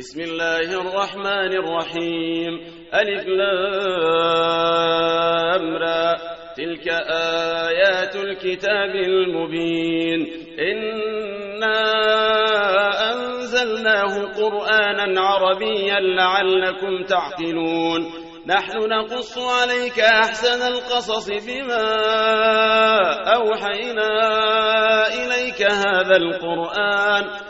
بسم الله الرحمن الرحيم. ألف لام را. تلك آيات الكتاب المبين. إنا أنزلناه قرآنا عربيا لعلكم تعقلون. نحن نقص عليك أحسن القصص بما أوحينا إليك هذا القرآن.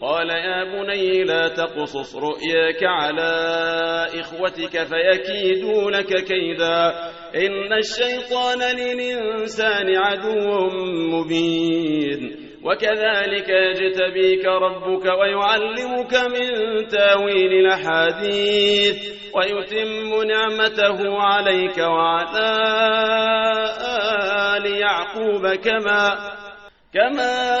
قال يا بني لا تقصص رؤياك على إخوتك فيكيدوا لك كيدا. إن الشيطان للإنسان عدو مبين. وكذلك يجتبيك ربك ويعلمك من تأويل الأحاديث. ويتم نعمته عليك وعلى آل يعقوب كما كما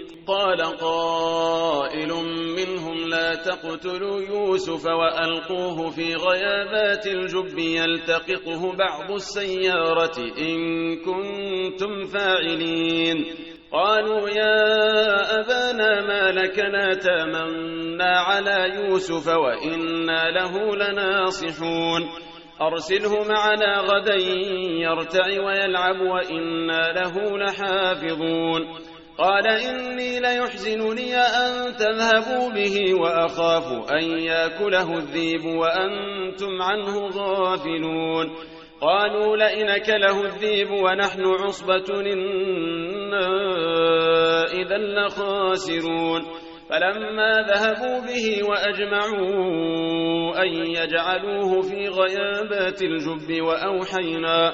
قال قائل منهم لا تقتلوا يوسف وألقوه في غيابات الجب يلتقطه بعض السيارة إن كنتم فاعلين. قالوا يا أبانا ما لك لا تامنا على يوسف وإنا له لناصحون. أرسله معنا غدا يرتع ويلعب وإنا له لحافظون. قال إني ليحزنني أن تذهبوا به وأخاف أن يأكله الذيب وأنتم عنه غافلون. قالوا لئن أكله الذيب ونحن عصبة إنا إذا لخاسرون. فلما ذهبوا به وأجمعوا أن يجعلوه في غيابات الجب وأوحينا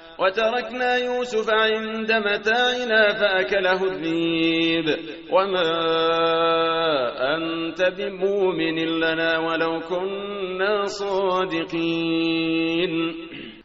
وتركنا يوسف عند متاعنا فأكله الذيب. وما أنت بمؤمن لنا ولو كنا صادقين.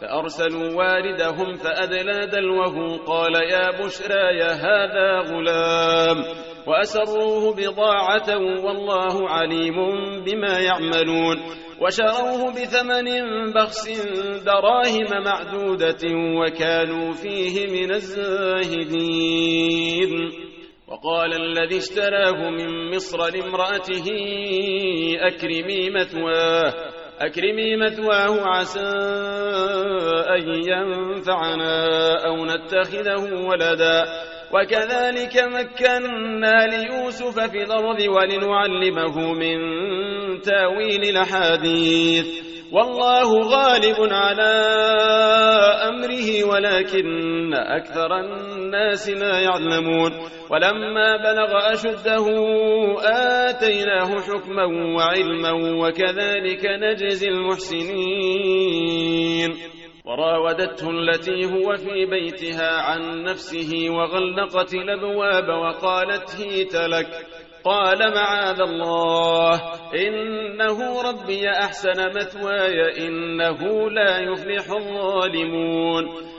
فأرسلوا واردهم فأدلى دلوه قال يا بشرى يا هذا غلام وأسروه بضاعة والله عليم بما يعملون وشروه بثمن بخس دراهم معدودة وكانوا فيه من الزاهدين وقال الذي اشتراه من مصر لامرأته أكرمي مثواه أكرمي مثواه عسى أن ينفعنا أو نتخذه ولدا. وكذلك مكنا ليوسف في الأرض ولنعلمه من تأويل الأحاديث. والله غالب على أمره ولكن أكثر الناس لا يعلمون. ولما بلغ أشده آتيناه حكما وعلما وكذلك نجزي المحسنين. وراودته التي هو في بيتها عن نفسه وغلقت الأبواب وقالت هيت لك. قال معاذ الله إنه ربي أحسن مثواي إنه لا يفلح الظالمون.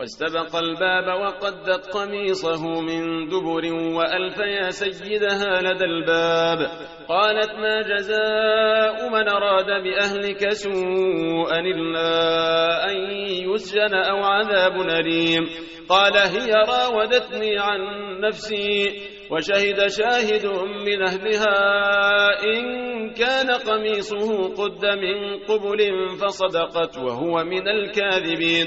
واستبق الباب وقدت قميصه من دبر وألف يا سيدها لدى الباب. قالت ما جزاء من أراد بأهلك سوءا إلا أن يسجن أو عذاب أليم. قال هي راودتني عن نفسي وشهد شاهد من أهلها إن كان قميصه قد من قبل فصدقت وهو من الكاذبين.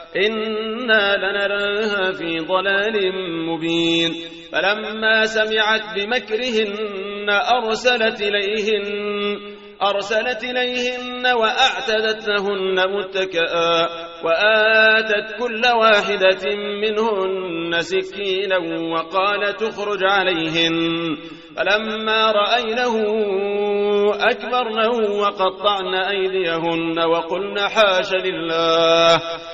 إنا لنراها في ضلال مبين. فلما سمعت بمكرهن أرسلت إليهن أرسلت إليهن وأعتدت لهن متكئا وآتت كل واحدة منهن سكينا وقال تخرج عليهن. فلما رأينه أكبرنه وقطعن أيديهن وقلن حاش لله.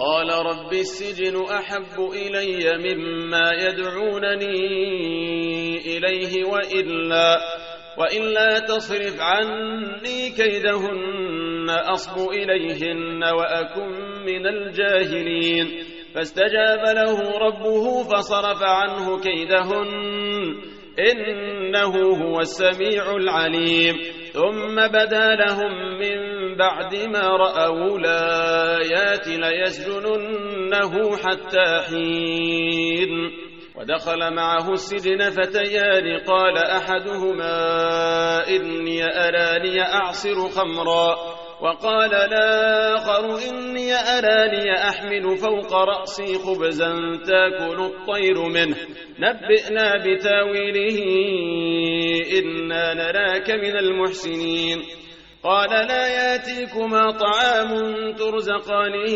قال رب السجن أحب إلي مما يدعونني إليه وإلا وإلا تصرف عني كيدهن أصب إليهن وأكن من الجاهلين. فاستجاب له ربه فصرف عنه كيدهن إنه هو السميع العليم. ثم بدا لهم من بعد ما رأوا الآيات ليسجننه حتى حين. ودخل معه السجن فتيان. قال أحدهما إني أراني أعصر خمرا. وقال الآخر إني أراني أحمل فوق رأسي خبزا تأكل الطير منه. نبئنا بتاويله إنا نراك من المحسنين. قال لا ياتيكما طعام ترزقانه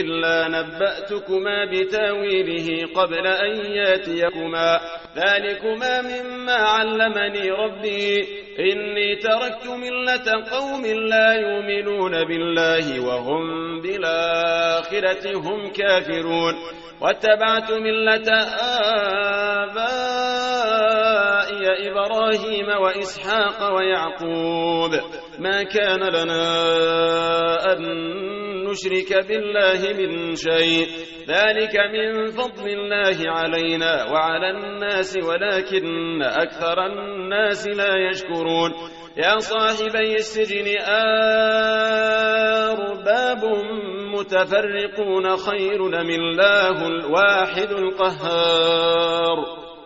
إلا نبأتكما بتأويله قبل أن ياتيكما. ذلكما مما علمني ربي. إني تركت ملة قوم لا يؤمنون بالله وهم بالآخرة هم كافرون. واتبعت ملة آبائي إبراهيم وإسحاق ويعقوب. ما كان لنا أن نشرك بالله من شيء. ذلك من فضل الله علينا وعلى الناس ولكن أكثر الناس لا يشكرون. يا صاحبي السجن أرباب متفرقون خير من الله الواحد القهار.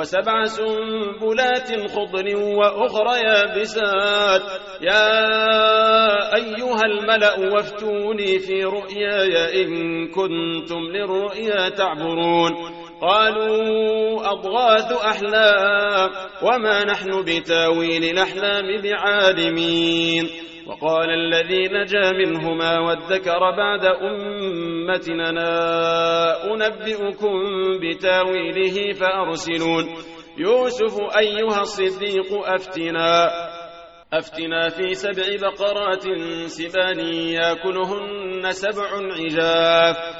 وسبع سنبلات خضر وأخرى يابسات. يا أيها الملأ وافتوني في رؤياي إن كنتم للرؤيا تعبرون. قالوا أضغاث أحلام وما نحن بتاويل الأحلام بعالمين. وقال الذي نجا منهما وادكر بعد أمتنا أنبئكم بتاويله فأرسلون. يوسف أيها الصديق أفتنا أفتنا في سبع بقرات سبان ياكلهن سبع عجاف.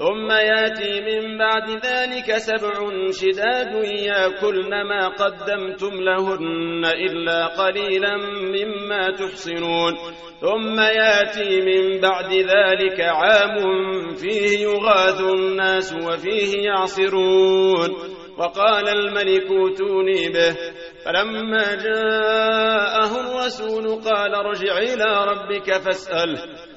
ثم ياتي من بعد ذلك سبع شداد ياكلن ما قدمتم لهن إلا قليلا مما تحصنون. ثم ياتي من بعد ذلك عام فيه يغاث الناس وفيه يعصرون. وقال الملك اوتوني به. فلما جاءه الرسول قال ارجع إلى ربك فاسأله.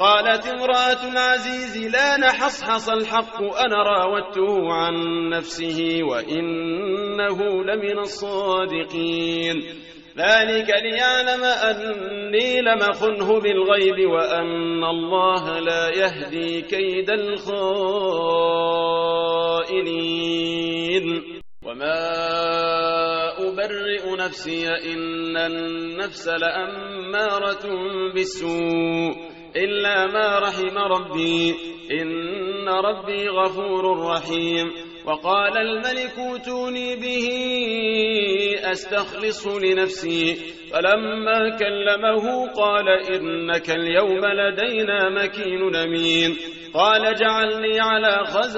قالت امرأة العزيز لا نحصحص الحق أنا راودته عن نفسه وإنه لمن الصادقين. ذلك ليعلم أني لم أخنه بالغيب وأن الله لا يهدي كيد الخائنين. وما أبرئ نفسي إن النفس لأمارة بالسوء. إلا ما رحم ربي. إن ربي غفور رحيم. وقال الملك اوتوني به أستخلص لنفسي. فلما كلمه قال إنك اليوم لدينا مكين أمين. قال جعلني على خزائن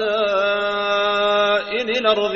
الأرض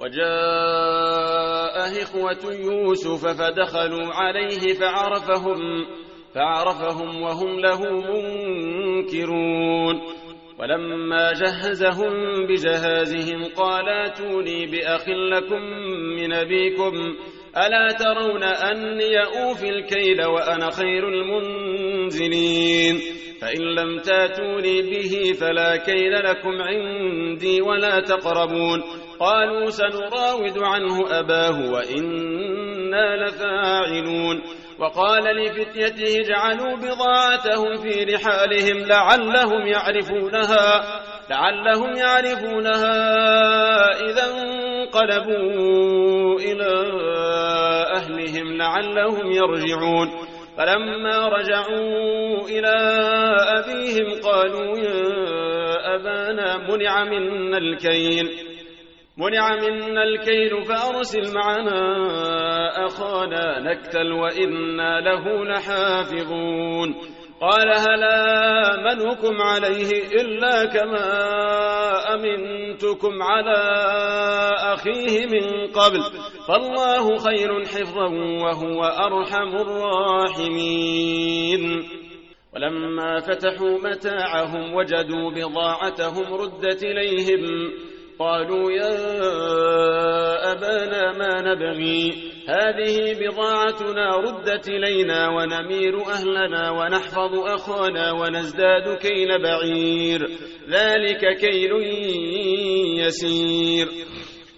وجاء إخوة يوسف فدخلوا عليه فعرفهم فعرفهم وهم له منكرون. ولما جهزهم بجهازهم قال آتوني بأخ لكم من أبيكم ألا ترون أني أوفي الكيل وأنا خير المنزلين؟ فإن لم تاتوني به فلا كيل لكم عندي ولا تقربون. قالوا سنراود عنه أباه وإنا لفاعلون. وقال لفتيته اجعلوا بضاعتهم في رحالهم لعلهم يعرفونها لعلهم يعرفونها إذا انقلبوا إلى أهلهم لعلهم يرجعون. فلما رجعوا إلى أبيهم قالوا يا أبانا منع منا الكيل. منع منا الكيل فأرسل معنا أخانا نكتل وإنا له لحافظون. قال هل آمنكم عليه إلا كما أمنتكم على أخيه من قبل؟ فالله خير حفظا وهو أرحم الراحمين. ولما فتحوا متاعهم وجدوا بضاعتهم ردت إليهم. قالوا يا أبانا ما نبغي؟ هذه بضاعتنا ردت إلينا ونمير أهلنا ونحفظ أخانا ونزداد كيل بعير. ذلك كيل يسير.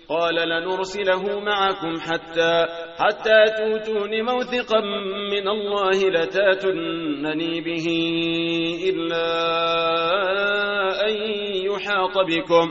قال لنرسله معكم حتى حتى توتون موثقا من الله لتاتنني به إلا أن يحاط بكم.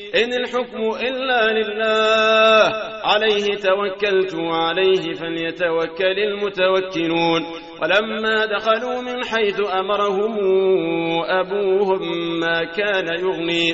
إن الحكم إلا لله. عليه توكلت وعليه فليتوكل المتوكلون. ولما دخلوا من حيث أمرهم أبوهم ما كان يغني.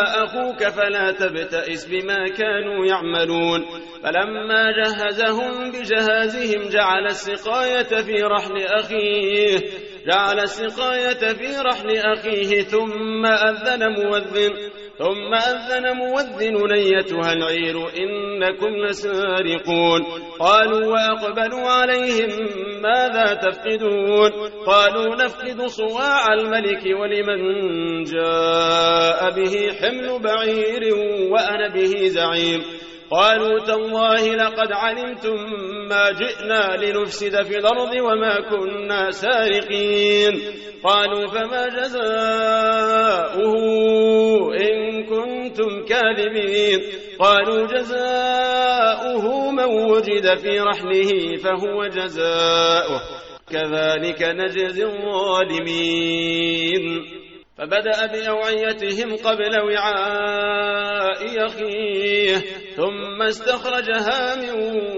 أخوك فلا تبتئس بما كانوا يعملون فلما جهزهم بجهازهم جعل السقاية في رحل أخيه جعل السقاية في رحل أخيه ثم أذن مؤذن. ثم أذن مؤذن أيتها العير إنكم لسارقون. قالوا وأقبلوا عليهم ماذا تفقدون؟ قالوا نفقد صواع الملك ولمن جاء به حمل بعير وأنا به زعيم. قالوا تالله لقد علمتم ما جئنا لنفسد في الأرض وما كنا سارقين. قالوا فما جزاؤه إن كنتم كاذبين. قالوا جزاؤه من وجد في رحله فهو جزاؤه. كذلك نجزي الظالمين. فبدأ بأوعيتهم قبل وعاء أخيه. ثم استخرجها من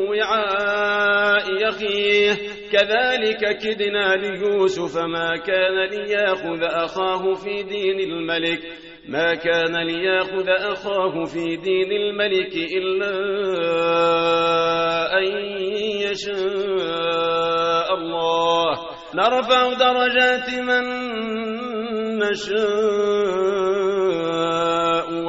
وعاء أخيه. كذلك كدنا ليوسف ما كان ليأخذ أخاه في دين الملك. ما كان ليأخذ أخاه في دين الملك إلا أن يشاء الله. نرفع درجات من نشاء.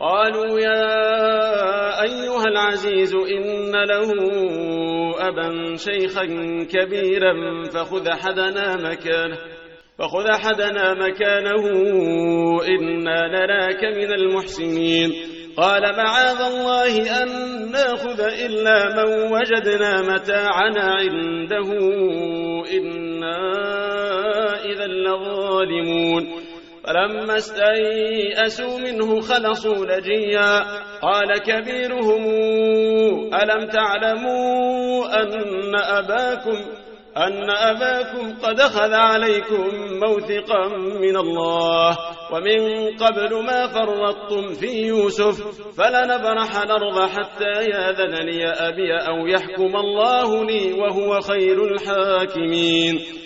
قالوا يا أيها العزيز إن له أبا شيخا كبيرا فخذ حدنا مكانه فخذ أحدنا مكانه إنا نراك من المحسنين. قال معاذ الله أن نأخذ إلا من وجدنا متاعنا عنده إنا إذا لظالمون. فلما استيئسوا منه خلصوا نجيا. قال كبيرهم ألم تعلموا أن أباكم أن أباكم قد أخذ عليكم موثقا من الله ومن قبل ما فرطتم في يوسف فلنبرح الأرض حتى ياذن لي أبي أو يحكم الله لي وهو خير الحاكمين.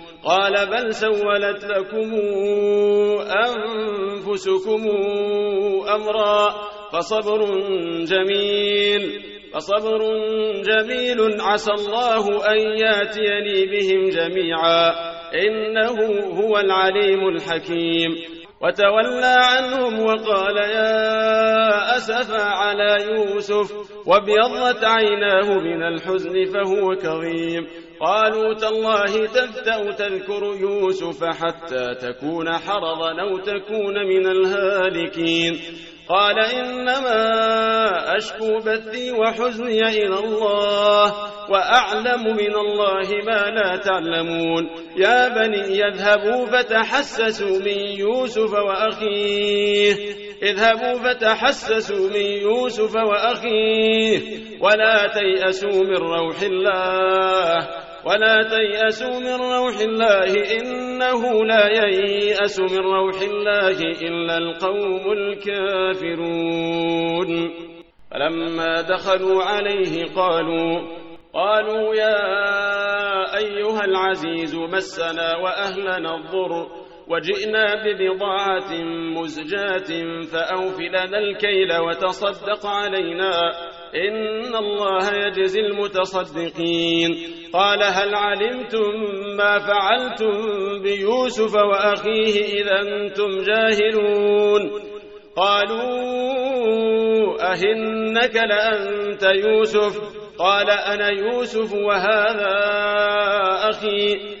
قال بل سولت لكم أنفسكم أمرا فصبر جميل فصبر جميل. عسى الله أن ياتيني بهم جميعا. إنه هو العليم الحكيم. وتولى عنهم وقال يا أسفا على يوسف. وابيضت عيناه من الحزن فهو كظيم. قالوا تالله تفتأ تذكر يوسف حتى تكون حرضا أو تكون من الهالكين. قال إنما أشكو بثي وحزني إلى الله وأعلم من الله ما لا تعلمون. يا بني يذهبوا فتحسسوا من يوسف وأخيه. اذهبوا فتحسسوا من يوسف وأخيه ولا تيأسوا من روح الله ولا تيأسوا من روح الله إنه لا ييأس من روح الله إلا القوم الكافرون. فلما دخلوا عليه قالوا قالوا يا أيها العزيز مسنا وأهلنا الضر وجئنا ببضاعة مزجاة فأوف لنا الكيل وتصدق علينا. إن الله يجزي المتصدقين. قال هل علمتم ما فعلتم بيوسف وأخيه إذا أنتم جاهلون؟ قالوا أهنك لأنت يوسف؟ قال أنا يوسف وهذا أخي.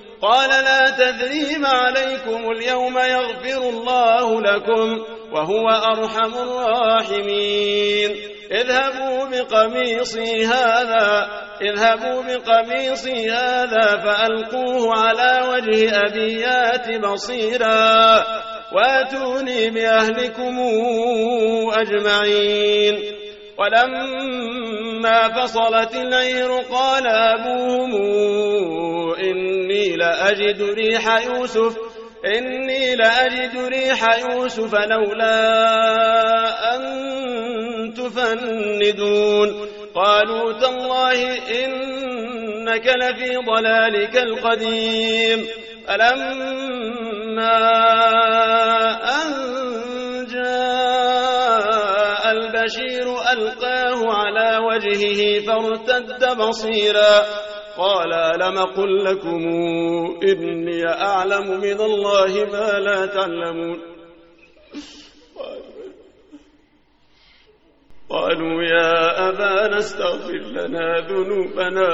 قال لا تذريب عليكم اليوم يغفر الله لكم وهو أرحم الراحمين. اذهبوا بقميصي هذا اذهبوا بقميصي هذا فألقوه على وجه أبيات بصيرا. واتوني بأهلكم أجمعين. ولما فصلت العير قال أبوهم إني لأجد ريح يوسف إني لأجد ريح يوسف لولا أن تفندون. قالوا تالله إنك لفي ضلالك القديم فلما أن جاء البشير ألقاه على وجهه فارتد بصيرا. قال لم قل لكم إني أعلم من الله ما لا تعلمون قالوا يا أبانا استغفر لنا ذنوبنا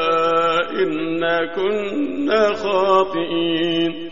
إنا كنا خاطئين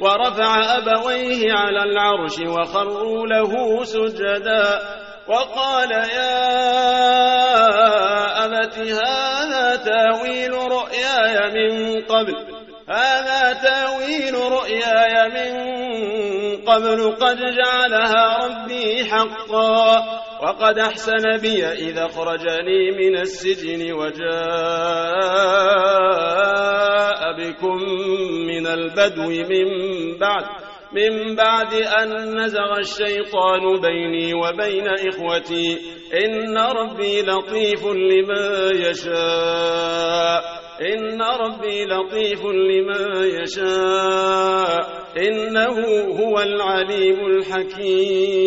ورفع أبويه على العرش وخروا له سجدا وقال يا أبت هذا تأويل رؤياي من قبل. هذا تأويل رؤياي من قبل. قد جعلها ربي حقا. وقد أحسن بي إذا خرجني من السجن وجاء بكم من البدو من بعد من بعد أن نزغ الشيطان بيني وبين إخوتي. إن ربي لطيف لما يشاء. إن ربي لطيف لما يشاء. إنه هو العليم الحكيم.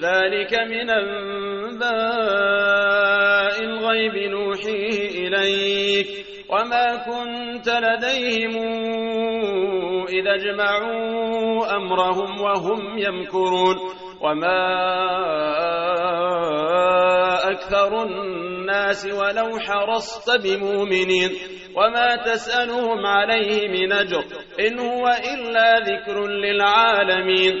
ذلك من أنباء الغيب نوحيه إليك وما كنت لديهم إذا اجمعوا أمرهم وهم يمكرون وما أكثر الناس ولو حرصت بمؤمنين وما تسألهم عليه من أجر إن هو إلا ذكر للعالمين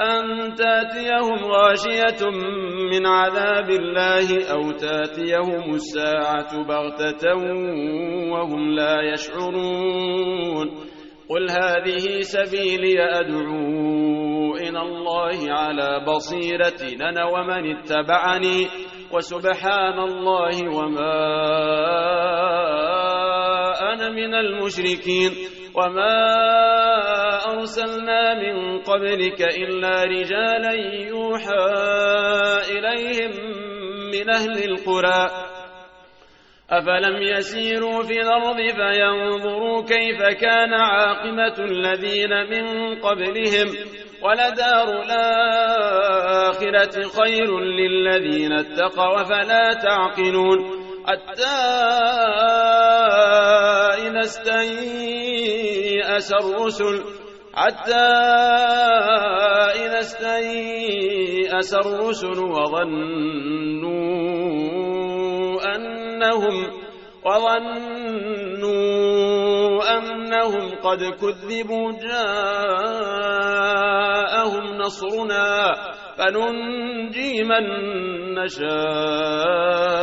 أن تأتيهم غاشية من عذاب الله أو تأتيهم الساعة بغتة وهم لا يشعرون. قل هذه سبيلي أدعو إلى الله على بصيرة لنا ومن اتبعني وسبحان الله وما أنا من المشركين. وما أرسلنا من قبلك إلا رجالا يوحى إليهم من أهل القرى أفلم يسيروا في الأرض فينظروا كيف كان عاقبة الذين من قبلهم ولدار الآخرة خير للذين اتقوا فلا تعقلون إذا استيأس الرسل حتى إذا استيأس الرسل وظنوا أنهم وظنوا أنهم قد كذبوا جاءهم نصرنا فننجي من نشاء